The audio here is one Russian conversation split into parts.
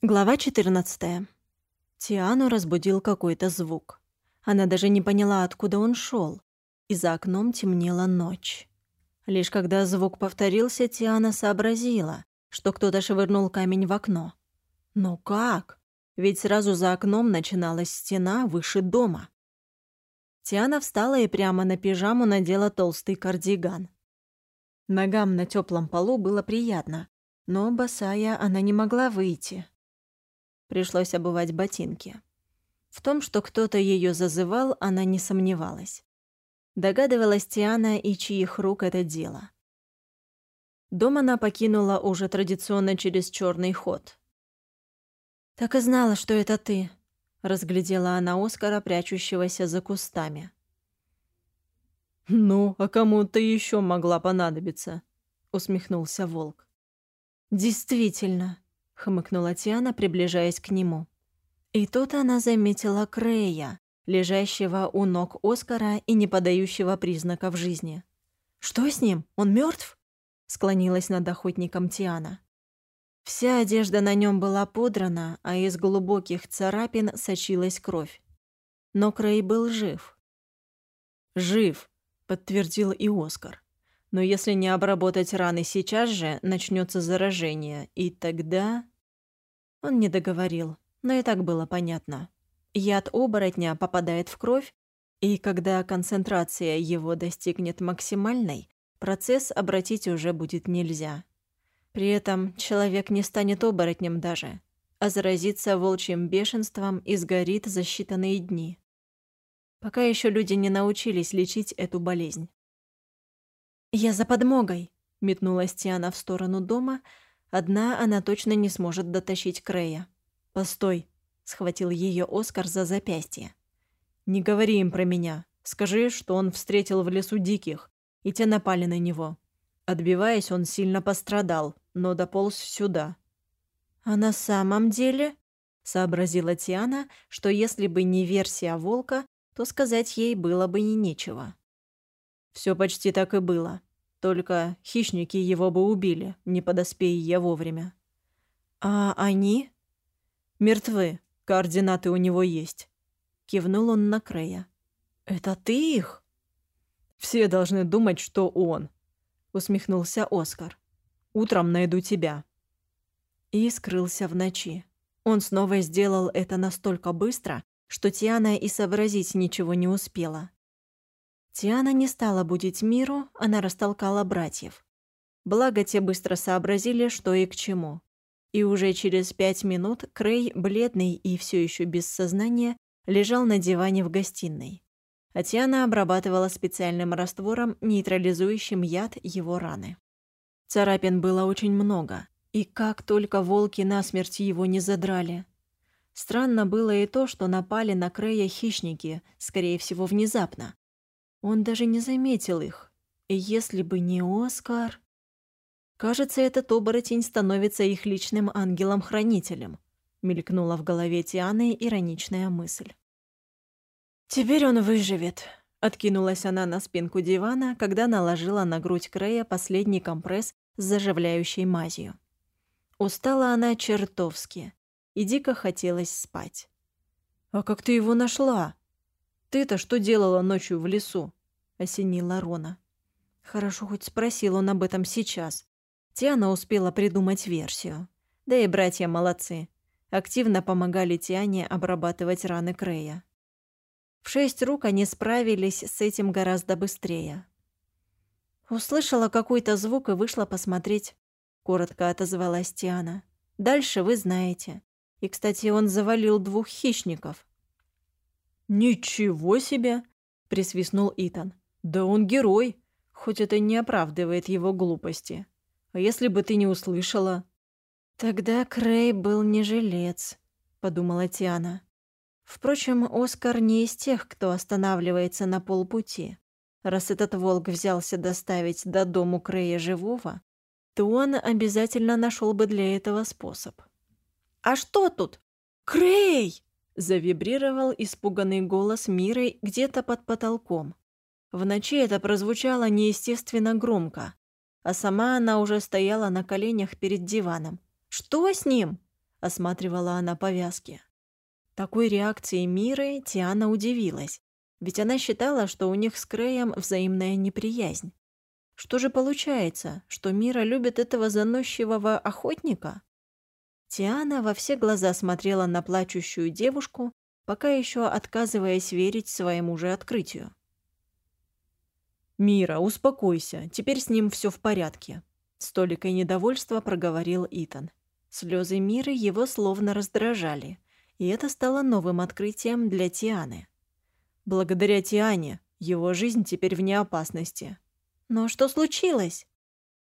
Глава 14. Тиану разбудил какой-то звук. Она даже не поняла, откуда он шел, и за окном темнела ночь. Лишь когда звук повторился, Тиана сообразила, что кто-то швырнул камень в окно. Но как? Ведь сразу за окном начиналась стена выше дома. Тиана встала и прямо на пижаму надела толстый кардиган. Ногам на теплом полу было приятно, но босая она не могла выйти, Пришлось обувать ботинки. В том, что кто-то ее зазывал, она не сомневалась. Догадывалась Тиана и чьих рук это дело. Дом она покинула уже традиционно через черный ход. «Так и знала, что это ты», — разглядела она Оскара, прячущегося за кустами. «Ну, а кому ты еще могла понадобиться?» — усмехнулся волк. «Действительно», хмыкнула Тиана, приближаясь к нему. И тут она заметила Крея, лежащего у ног Оскара и не подающего признаков жизни. «Что с ним? Он мертв? склонилась над охотником Тиана. Вся одежда на нем была подрана, а из глубоких царапин сочилась кровь. Но Крей был жив. «Жив», — подтвердил и Оскар. «Но если не обработать раны сейчас же, начнется заражение, и тогда...» Он не договорил, но и так было понятно. Яд оборотня попадает в кровь, и когда концентрация его достигнет максимальной, процесс обратить уже будет нельзя. При этом человек не станет оборотнем даже, а заразится волчьим бешенством и сгорит за считанные дни. Пока еще люди не научились лечить эту болезнь. «Я за подмогой!» — метнулась Тиана в сторону дома, Одна она точно не сможет дотащить Крея. «Постой», — схватил ее Оскар за запястье. «Не говори им про меня. Скажи, что он встретил в лесу диких, и те напали на него. Отбиваясь, он сильно пострадал, но дополз сюда». «А на самом деле?» — сообразила Тиана, что если бы не версия волка, то сказать ей было бы и нечего. Все почти так и было. Только хищники его бы убили, не подоспея я вовремя. А они? Мертвы. Координаты у него есть. Кивнул он на Крея. Это ты их? Все должны думать, что он. Усмехнулся Оскар. Утром найду тебя. И скрылся в ночи. Он снова сделал это настолько быстро, что Тиана и сообразить ничего не успела. Тиана не стала будить миру, она растолкала братьев. Благо, те быстро сообразили, что и к чему. И уже через пять минут Крей, бледный и все еще без сознания, лежал на диване в гостиной. А Тиана обрабатывала специальным раствором, нейтрализующим яд его раны. Царапин было очень много, и как только волки насмерть его не задрали. Странно было и то, что напали на Крея хищники, скорее всего, внезапно, он даже не заметил их. И если бы не Оскар... Кажется, этот оборотень становится их личным ангелом-хранителем. Мелькнула в голове Тианы ироничная мысль. «Теперь он выживет», — откинулась она на спинку дивана, когда наложила на грудь Крея последний компресс с заживляющей мазью. Устала она чертовски, и дико хотелось спать. «А как ты его нашла?» «Ты-то что делала ночью в лесу?» — осенила Рона. Хорошо, хоть спросил он об этом сейчас. Тиана успела придумать версию. Да и братья молодцы. Активно помогали Тиане обрабатывать раны Крея. В шесть рук они справились с этим гораздо быстрее. «Услышала какой-то звук и вышла посмотреть», — коротко отозвалась Тиана. «Дальше вы знаете. И, кстати, он завалил двух хищников. «Ничего себе!» — присвистнул Итан. «Да он герой, хоть это не оправдывает его глупости. А если бы ты не услышала?» «Тогда Крей был не жилец», — подумала Тиана. Впрочем, Оскар не из тех, кто останавливается на полпути. Раз этот волк взялся доставить до дому Крея живого, то он обязательно нашел бы для этого способ. «А что тут? Крей!» Завибрировал испуганный голос Миры где-то под потолком. В ночи это прозвучало неестественно громко, а сама она уже стояла на коленях перед диваном. «Что с ним?» — осматривала она повязки. Такой реакции Миры Тиана удивилась, ведь она считала, что у них с Креем взаимная неприязнь. Что же получается, что Мира любит этого заносчивого охотника? Тиана во все глаза смотрела на плачущую девушку, пока еще отказываясь верить своему же открытию. «Мира, успокойся, теперь с ним все в порядке», — с толикой недовольства проговорил Итан. Слезы Миры его словно раздражали, и это стало новым открытием для Тианы. Благодаря Тиане его жизнь теперь вне опасности. Но что случилось?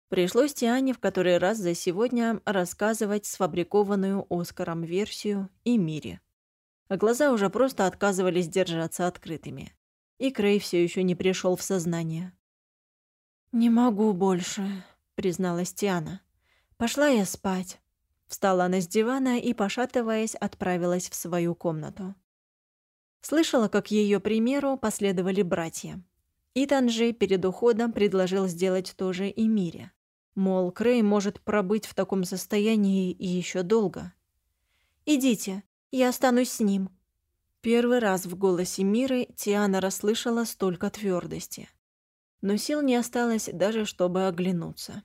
Пришлось Тиане в который раз за сегодня рассказывать сфабрикованную Оскаром версию и Мире. Глаза уже просто отказывались держаться открытыми и Крей все еще не пришел в сознание. «Не могу больше», — призналась Тиана. «Пошла я спать». Встала она с дивана и, пошатываясь, отправилась в свою комнату. Слышала, как ее примеру последовали братья. Итан же перед уходом предложил сделать то же и Мире. Мол, Крей может пробыть в таком состоянии и еще долго. «Идите, я останусь с ним», Первый раз в голосе Миры Тиана расслышала столько твердости. Но сил не осталось даже, чтобы оглянуться.